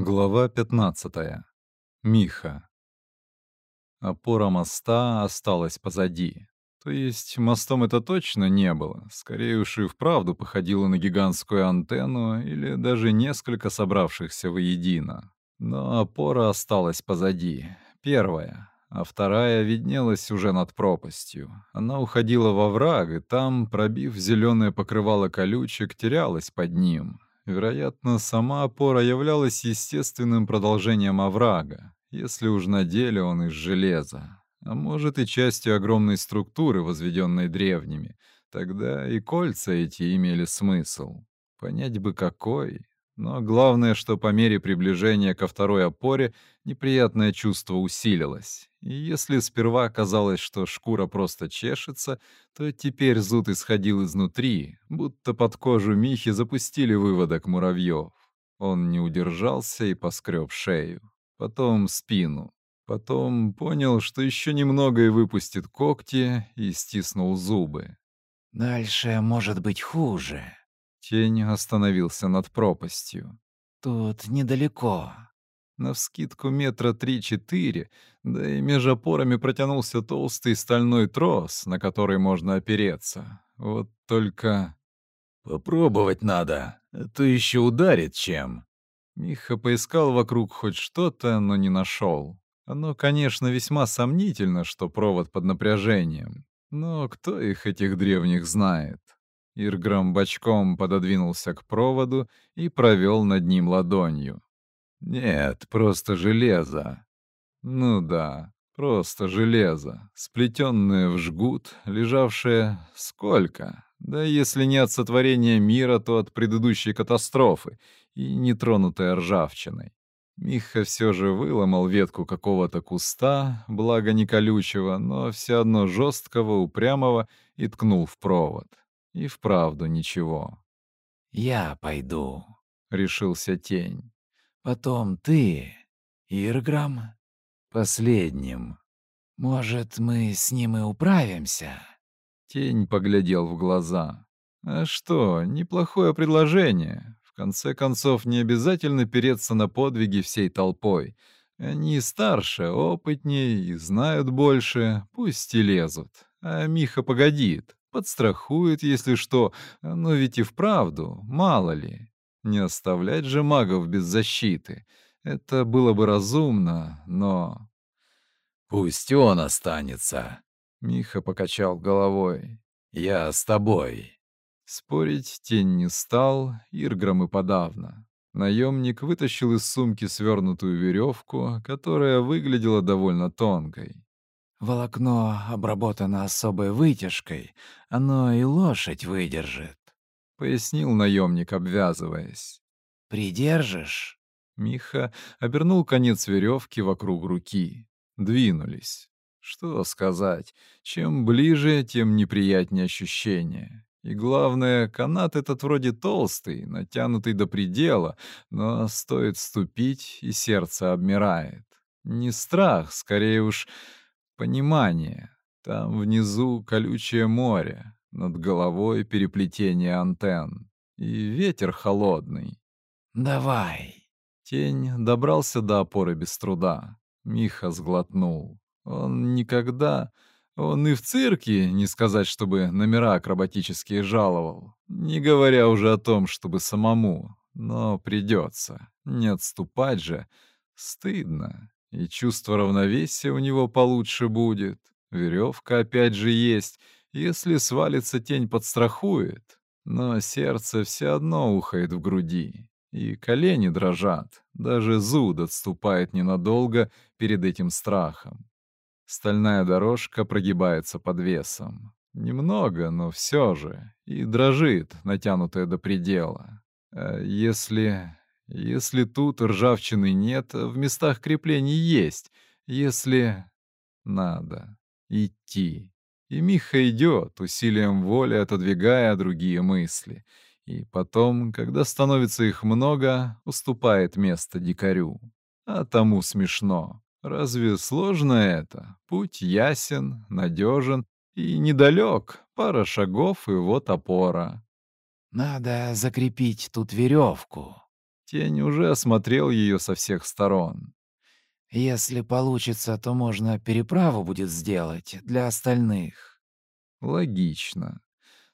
Глава 15. Миха. Опора моста осталась позади. То есть мостом это точно не было. Скорее уж и вправду походило на гигантскую антенну или даже несколько собравшихся воедино. Но опора осталась позади. Первая. А вторая виднелась уже над пропастью. Она уходила во враг, и там, пробив зеленое покрывало колючек, терялась под ним, Вероятно, сама опора являлась естественным продолжением оврага, если уж на деле он из железа, а может и частью огромной структуры, возведенной древними. Тогда и кольца эти имели смысл. Понять бы какой. Но главное, что по мере приближения ко второй опоре неприятное чувство усилилось. И если сперва казалось, что шкура просто чешется, то теперь зуд исходил изнутри, будто под кожу Михи запустили выводок муравьев. Он не удержался и поскреб шею. Потом спину. Потом понял, что еще немного и выпустит когти, и стиснул зубы. «Дальше может быть хуже», Тень остановился над пропастью. «Тут недалеко». Навскидку метра три-четыре, да и между опорами протянулся толстый стальной трос, на который можно опереться. Вот только... «Попробовать надо, а то еще ударит чем». Миха поискал вокруг хоть что-то, но не нашел. Оно, конечно, весьма сомнительно, что провод под напряжением. Но кто их, этих древних, знает? Ирграм бочком пододвинулся к проводу и провел над ним ладонью. «Нет, просто железо». «Ну да, просто железо, сплетенное в жгут, лежавшее сколько? Да если не от сотворения мира, то от предыдущей катастрофы и нетронутое ржавчиной. Миха все же выломал ветку какого-то куста, благо не колючего, но все одно жесткого, упрямого, и ткнул в провод. И вправду ничего. «Я пойду», — решился тень. «Потом ты, Ирграм, последним. Может, мы с ним и управимся?» Тень поглядел в глаза. «А что, неплохое предложение. В конце концов, не обязательно переться на подвиги всей толпой. Они старше, опытнее и знают больше, пусть и лезут. А Миха погодит. Подстрахует, если что, но ведь и вправду, мало ли. Не оставлять же магов без защиты. Это было бы разумно, но... «Пусть он останется», — Миха покачал головой. «Я с тобой». Спорить тень не стал, Ирграм и подавно. Наемник вытащил из сумки свернутую веревку, которая выглядела довольно тонкой. Волокно обработано особой вытяжкой, оно и лошадь выдержит», — пояснил наемник, обвязываясь. «Придержишь?» Миха обернул конец веревки вокруг руки. Двинулись. Что сказать, чем ближе, тем неприятнее ощущение. И главное, канат этот вроде толстый, натянутый до предела, но стоит ступить, и сердце обмирает. Не страх, скорее уж Понимание. Там внизу колючее море, над головой переплетение антенн. И ветер холодный. «Давай!» Тень добрался до опоры без труда. Миха сглотнул. Он никогда... Он и в цирке, не сказать, чтобы номера акробатические жаловал. Не говоря уже о том, чтобы самому. Но придется. Не отступать же. Стыдно. И чувство равновесия у него получше будет. Веревка опять же есть. Если свалится, тень подстрахует. Но сердце все одно ухает в груди. И колени дрожат. Даже зуд отступает ненадолго перед этим страхом. Стальная дорожка прогибается под весом. Немного, но все же. И дрожит, натянутая до предела. А если если тут ржавчины нет, в местах креплений есть. Если... Надо. Идти. И Миха идет, усилием воли отодвигая другие мысли. И потом, когда становится их много, уступает место дикарю. А тому смешно. Разве сложно это? Путь ясен, надежен и недалек. Пара шагов, и вот опора. «Надо закрепить тут веревку», Тень уже осмотрел ее со всех сторон. «Если получится, то можно переправу будет сделать для остальных». Логично.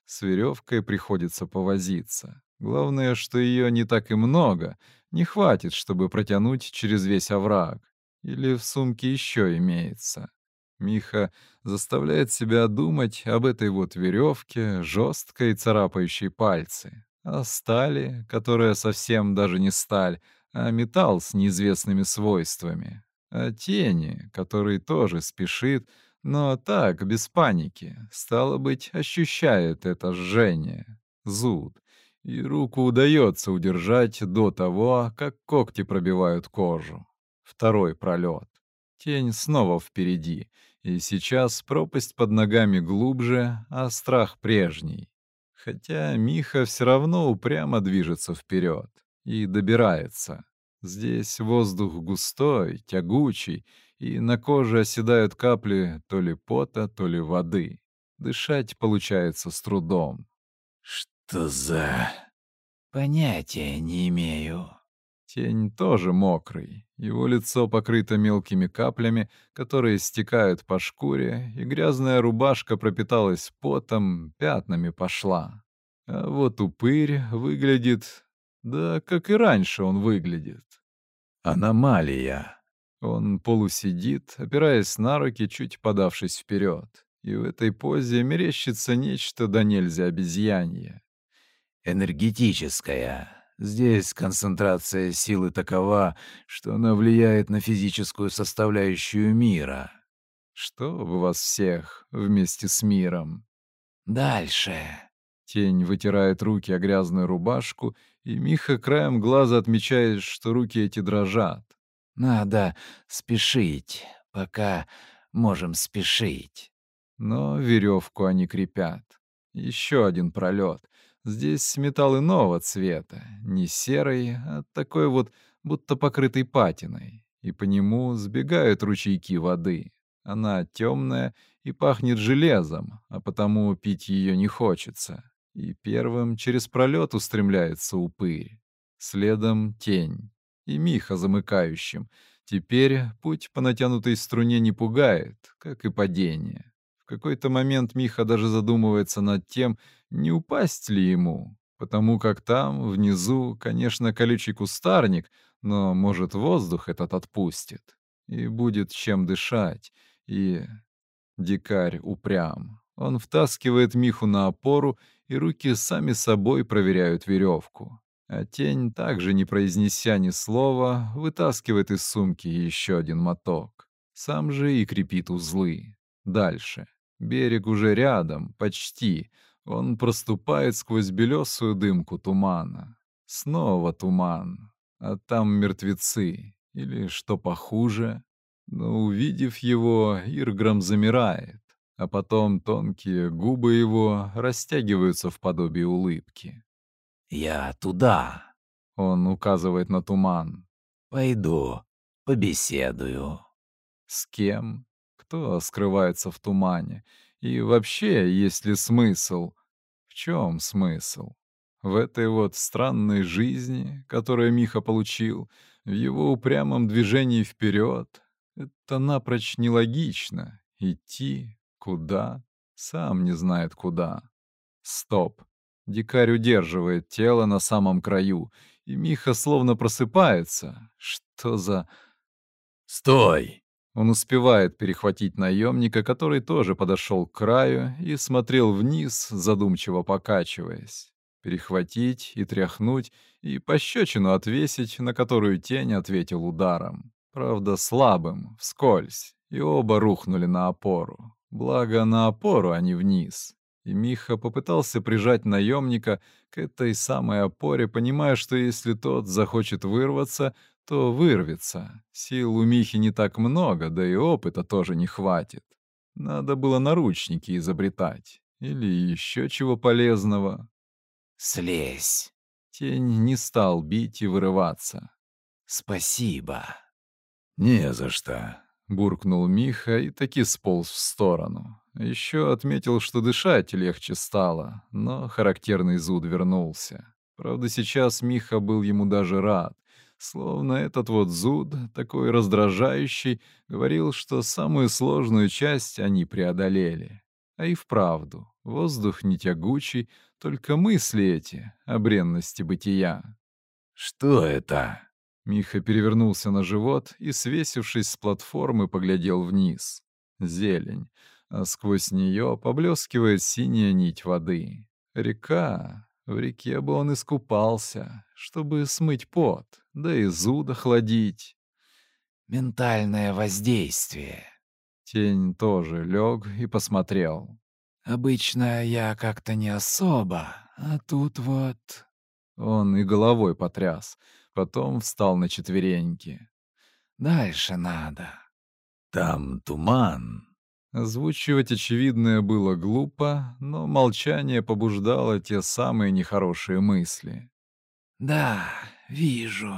С веревкой приходится повозиться. Главное, что ее не так и много, не хватит, чтобы протянуть через весь овраг. Или в сумке еще имеется. Миха заставляет себя думать об этой вот веревке, жесткой царапающей пальцы, о стали, которая совсем даже не сталь, а металл с неизвестными свойствами, о тени, который тоже спешит, но так, без паники, стало быть, ощущает это жжение, зуд, и руку удается удержать до того, как когти пробивают кожу. Второй пролет. Тень снова впереди, и сейчас пропасть под ногами глубже, а страх прежний. Хотя Миха все равно упрямо движется вперед и добирается. Здесь воздух густой, тягучий, и на коже оседают капли то ли пота, то ли воды. Дышать получается с трудом. «Что за...» «Понятия не имею». Тень тоже мокрый. Его лицо покрыто мелкими каплями, которые стекают по шкуре, и грязная рубашка пропиталась потом, пятнами пошла. А вот упырь выглядит... Да, как и раньше он выглядит. Аномалия. Он полусидит, опираясь на руки, чуть подавшись вперед. И в этой позе мерещится нечто да нельзя обезьянье. «Энергетическая», Здесь концентрация силы такова, что она влияет на физическую составляющую мира. Что в вас всех вместе с миром? Дальше. Тень вытирает руки о грязную рубашку, и Миха краем глаза отмечает, что руки эти дрожат. Надо спешить, пока можем спешить. Но веревку они крепят. Еще один пролет. Здесь металл иного цвета, не серый, а такой вот, будто покрытый патиной, и по нему сбегают ручейки воды. Она темная и пахнет железом, а потому пить ее не хочется. И первым через пролет устремляется упырь. Следом тень. И Миха замыкающим. Теперь путь по натянутой струне не пугает, как и падение. В какой-то момент Миха даже задумывается над тем, не упасть ли ему, потому как там, внизу, конечно, колючий кустарник, но, может, воздух этот отпустит, и будет чем дышать, и... Дикарь упрям. Он втаскивает Миху на опору, и руки сами собой проверяют веревку. А тень, также не произнеся ни слова, вытаскивает из сумки еще один моток. Сам же и крепит узлы. Дальше. Берег уже рядом, почти. Он проступает сквозь белесую дымку тумана. Снова туман. А там мертвецы. Или что похуже. Но увидев его, Ирграм замирает. А потом тонкие губы его растягиваются в подобие улыбки. «Я туда», — он указывает на туман. «Пойду, побеседую». «С кем?» Кто скрывается в тумане? И вообще, есть ли смысл? В чем смысл? В этой вот странной жизни, которую Миха получил, в его упрямом движении вперед, это напрочь нелогично. Идти куда? Сам не знает куда. Стоп. Дикарь удерживает тело на самом краю, и Миха словно просыпается. Что за... «Стой!» Он успевает перехватить наемника, который тоже подошел к краю и смотрел вниз, задумчиво покачиваясь. Перехватить и тряхнуть, и пощечину отвесить, на которую тень ответил ударом. Правда, слабым, вскользь, и оба рухнули на опору. Благо, на опору, а не вниз. И Миха попытался прижать наемника к этой самой опоре, понимая, что если тот захочет вырваться, то вырвется. Сил у Михи не так много, да и опыта тоже не хватит. Надо было наручники изобретать. Или еще чего полезного. «Слезь!» Тень не стал бить и вырываться. «Спасибо!» «Не за что!» — буркнул Миха и таки сполз в сторону. Еще отметил, что дышать легче стало, но характерный зуд вернулся. Правда, сейчас Миха был ему даже рад. Словно этот вот зуд, такой раздражающий, говорил, что самую сложную часть они преодолели. А и вправду, воздух не тягучий, только мысли эти о бренности бытия. «Что это?» Миха перевернулся на живот и, свесившись с платформы, поглядел вниз. Зелень, а сквозь нее поблескивает синяя нить воды. Река. В реке бы он искупался, чтобы смыть пот, да и зуд охладить. «Ментальное воздействие». Тень тоже лег и посмотрел. «Обычно я как-то не особо, а тут вот...» Он и головой потряс, потом встал на четвереньки. «Дальше надо». «Там туман». Озвучивать очевидное было глупо, но молчание побуждало те самые нехорошие мысли. «Да, вижу.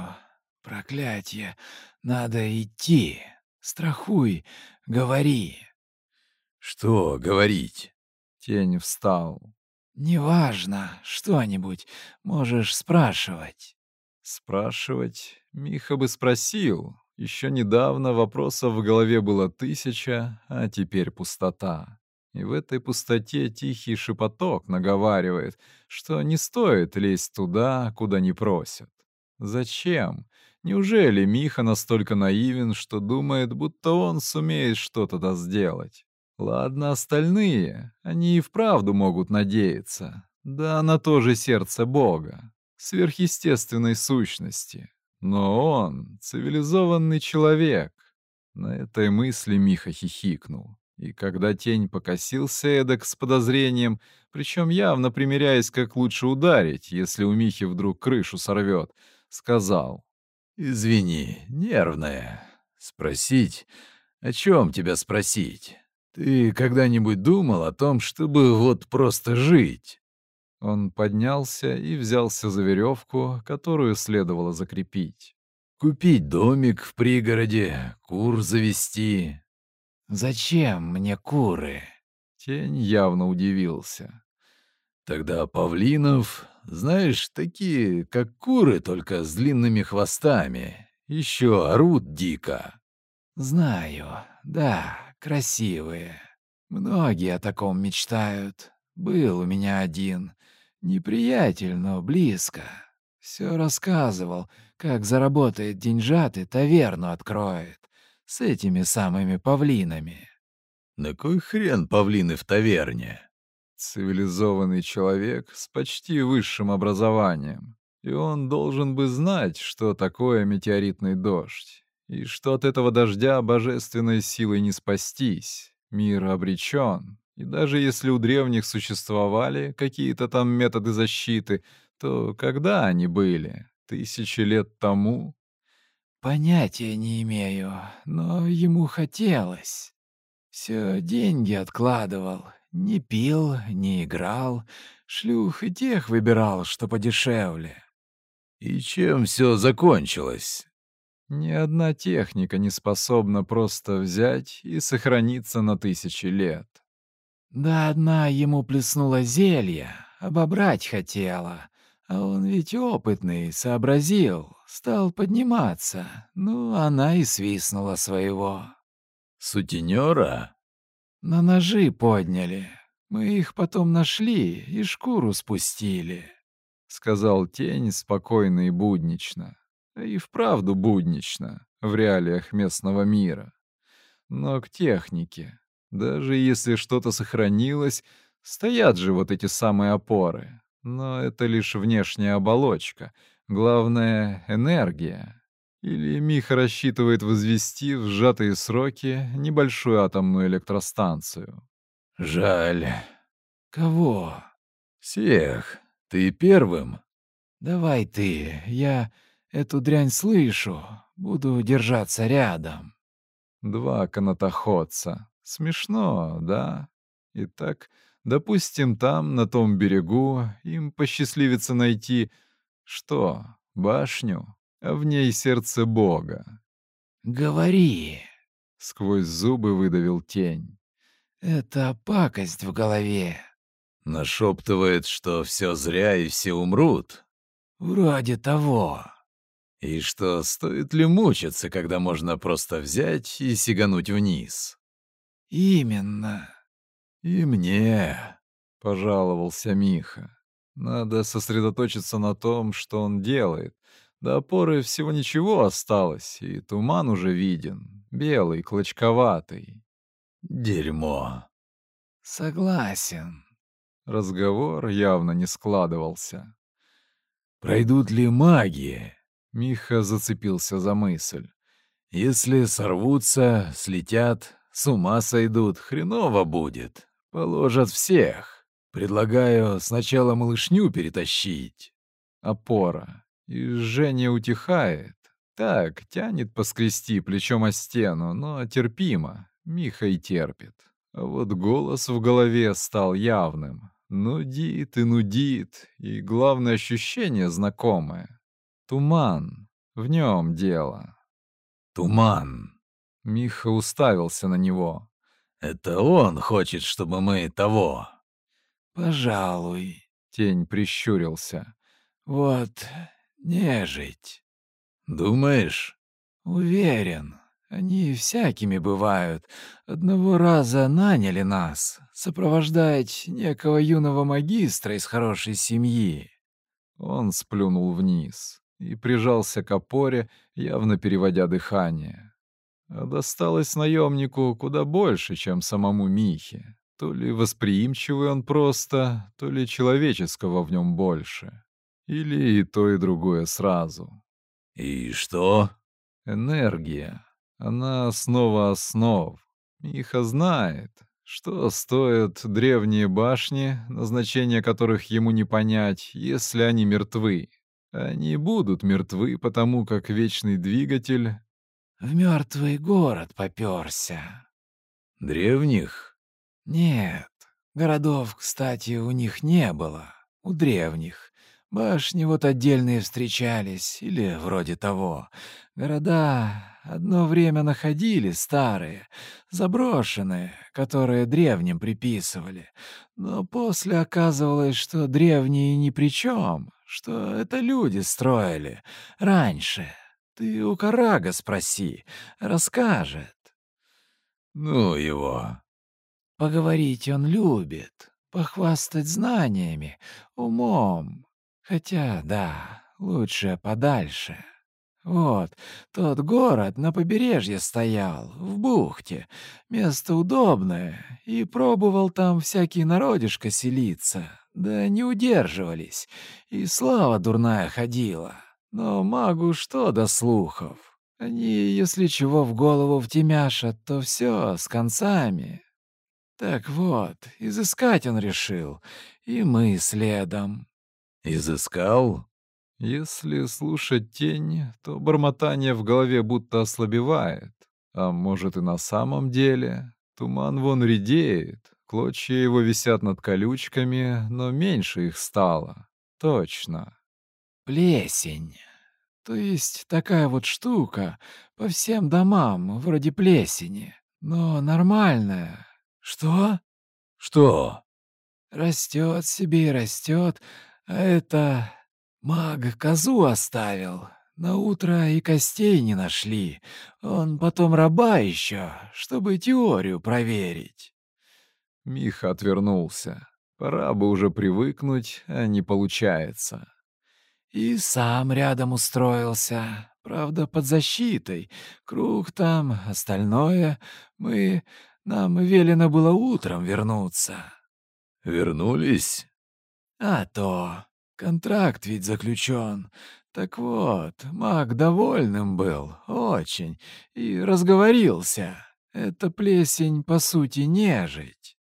Проклятие. Надо идти. Страхуй, говори». «Что говорить?» Тень встал. «Неважно, что-нибудь. Можешь спрашивать». Спрашивать? Миха бы спросил. Еще недавно вопросов в голове было тысяча, а теперь пустота. И в этой пустоте тихий шепоток наговаривает, что не стоит лезть туда, куда не просят. Зачем? Неужели Миха настолько наивен, что думает, будто он сумеет что-то сделать? Ладно, остальные, они и вправду могут надеяться. Да на то же сердце Бога, сверхъестественной сущности. Но он — цивилизованный человек. На этой мысли Миха хихикнул. И когда тень покосился эдак с подозрением, причем явно примеряясь, как лучше ударить, если у Михи вдруг крышу сорвет, сказал. «Извини, нервная. Спросить? О чем тебя спросить? Ты когда-нибудь думал о том, чтобы вот просто жить?» Он поднялся и взялся за веревку, которую следовало закрепить. «Купить домик в пригороде, кур завести». «Зачем мне куры?» Тень явно удивился. «Тогда павлинов, знаешь, такие, как куры, только с длинными хвостами, еще орут дико». «Знаю, да, красивые. Многие о таком мечтают. Был у меня один. Неприятель, но близко. Все рассказывал, как заработает деньжат и таверну откроет. С этими самыми павлинами. На кой хрен павлины в таверне? Цивилизованный человек с почти высшим образованием. И он должен бы знать, что такое метеоритный дождь. И что от этого дождя божественной силой не спастись. Мир обречен. И даже если у древних существовали какие-то там методы защиты, то когда они были? Тысячи лет тому? Понятия не имею, но ему хотелось. Все деньги откладывал, не пил, не играл, шлюх и тех выбирал, что подешевле. И чем все закончилось? Ни одна техника не способна просто взять и сохраниться на тысячи лет. Да одна ему плеснула зелье, обобрать хотела. А он ведь опытный, сообразил, стал подниматься. Ну, она и свистнула своего. Сутенера? На ножи подняли. Мы их потом нашли и шкуру спустили. — сказал тень спокойно и буднично. И вправду буднично в реалиях местного мира. Но к технике, даже если что-то сохранилось, стоят же вот эти самые опоры. Но это лишь внешняя оболочка. Главное — энергия. Или Миха рассчитывает возвести в сжатые сроки небольшую атомную электростанцию. Жаль. Кого? Всех. Ты первым? Давай ты. Я эту дрянь слышу. Буду держаться рядом. Два канатоходца. Смешно, да? Итак, допустим, там, на том берегу, им посчастливится найти... Что? Башню? А в ней сердце Бога. «Говори!» — сквозь зубы выдавил тень. «Это пакость в голове». Нашептывает, что все зря и все умрут. Вроде того. И что, стоит ли мучиться, когда можно просто взять и сигануть вниз? Именно. И мне, пожаловался Миха. Надо сосредоточиться на том, что он делает. До опоры всего ничего осталось, и туман уже виден, белый, клочковатый. Дерьмо. Согласен. Разговор явно не складывался. Пройдут ли маги? Миха зацепился за мысль. Если сорвутся, слетят, с ума сойдут, хреново будет. Положат всех. Предлагаю сначала малышню перетащить. Опора. И Женя утихает. Так, тянет поскрести плечом о стену, но терпимо. Миха и терпит. А вот голос в голове стал явным. Нудит и нудит, и главное ощущение знакомое. Туман. В нем дело. Туман. Миха уставился на него. Это он хочет, чтобы мы того. Пожалуй. Тень прищурился. Вот, нежить. Думаешь? Уверен. Они всякими бывают. Одного раза наняли нас сопровождать некого юного магистра из хорошей семьи. Он сплюнул вниз и прижался к опоре, явно переводя дыхание. А досталось наемнику куда больше, чем самому Михе. То ли восприимчивый он просто, то ли человеческого в нем больше. Или и то, и другое сразу. «И что?» «Энергия. Она основа основ. Миха знает, что стоят древние башни, назначение которых ему не понять, если они мертвы. Они будут мертвы, потому как вечный двигатель... В мертвый город попёрся. Древних? Нет, городов, кстати, у них не было, у древних. Башни вот отдельные встречались, или вроде того. Города одно время находили старые, заброшенные, которые древним приписывали. Но после оказывалось, что древние ни при чем, что это люди строили раньше. Ты у Карага спроси, расскажет. Ну его. Поговорить он любит, похвастать знаниями, умом. Хотя, да, лучше подальше. Вот, тот город на побережье стоял, в бухте. Место удобное, и пробовал там всякий народишко селиться. Да не удерживались, и слава дурная ходила. Но магу что до слухов? Они, если чего в голову втемяшат, то все с концами. Так вот, изыскать он решил, и мы следом. Изыскал? Если слушать тень, то бормотание в голове будто ослабевает. А может и на самом деле? Туман вон редеет, клочья его висят над колючками, но меньше их стало. Точно. Плесень. То есть такая вот штука по всем домам, вроде плесени, но нормальная, что? Что? Растет себе и растет, а это маг козу оставил. На утро и костей не нашли. Он потом раба еще, чтобы теорию проверить. Миха отвернулся. Пора бы уже привыкнуть, а не получается. И сам рядом устроился. Правда, под защитой. Круг там, остальное. Мы... Нам велено было утром вернуться. Вернулись? А то. Контракт ведь заключен. Так вот, маг довольным был, очень, и разговорился. Это плесень, по сути, нежить.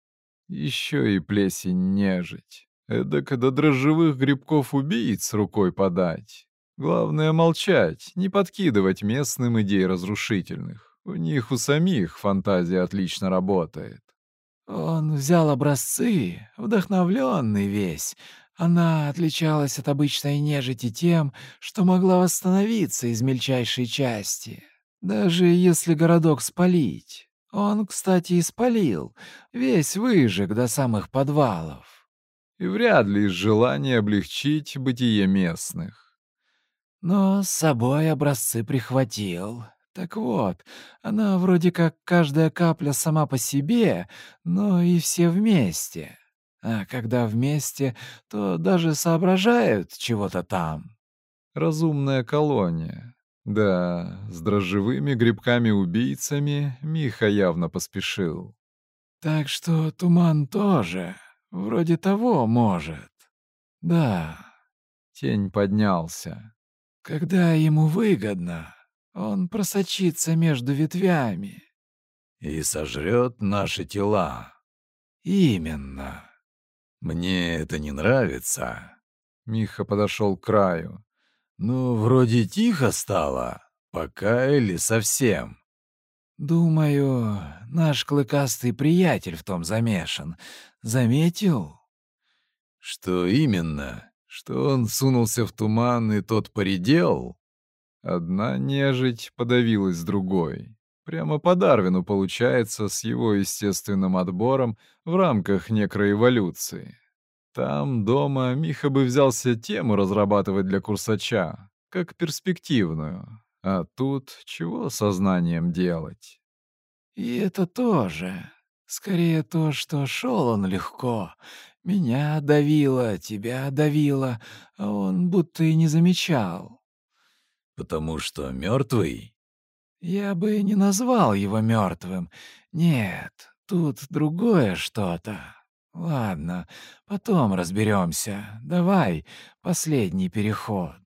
Еще и плесень нежить. Эдак до дрожжевых грибков-убийц рукой подать. Главное молчать, не подкидывать местным идей разрушительных. У них у самих фантазия отлично работает. Он взял образцы, вдохновленный весь. Она отличалась от обычной нежити тем, что могла восстановиться из мельчайшей части, даже если городок спалить. Он, кстати, и спалил, весь выжег до самых подвалов. И вряд ли из желания облегчить бытие местных. Но с собой образцы прихватил. Так вот, она вроде как каждая капля сама по себе, но и все вместе. А когда вместе, то даже соображают чего-то там. Разумная колония. Да, с дрожжевыми грибками-убийцами Миха явно поспешил. Так что туман тоже, вроде того, может. Да. Тень поднялся. Когда ему выгодно, он просочится между ветвями. И сожрет наши тела. Именно. Мне это не нравится. Миха подошел к краю. Ну, вроде тихо стало, пока или совсем. Думаю, наш клыкастый приятель в том замешан. Заметил? Что именно? Что он сунулся в туман и тот поредел? Одна нежить подавилась другой. Прямо по Дарвину получается с его естественным отбором в рамках некроэволюции. Там, дома, Миха бы взялся тему разрабатывать для курсача, как перспективную. А тут чего сознанием делать? И это тоже. Скорее то, что шел он легко. Меня давило, тебя давило, а он будто и не замечал. Потому что мертвый? Я бы не назвал его мертвым. Нет, тут другое что-то. Ладно, потом разберемся. Давай, последний переход.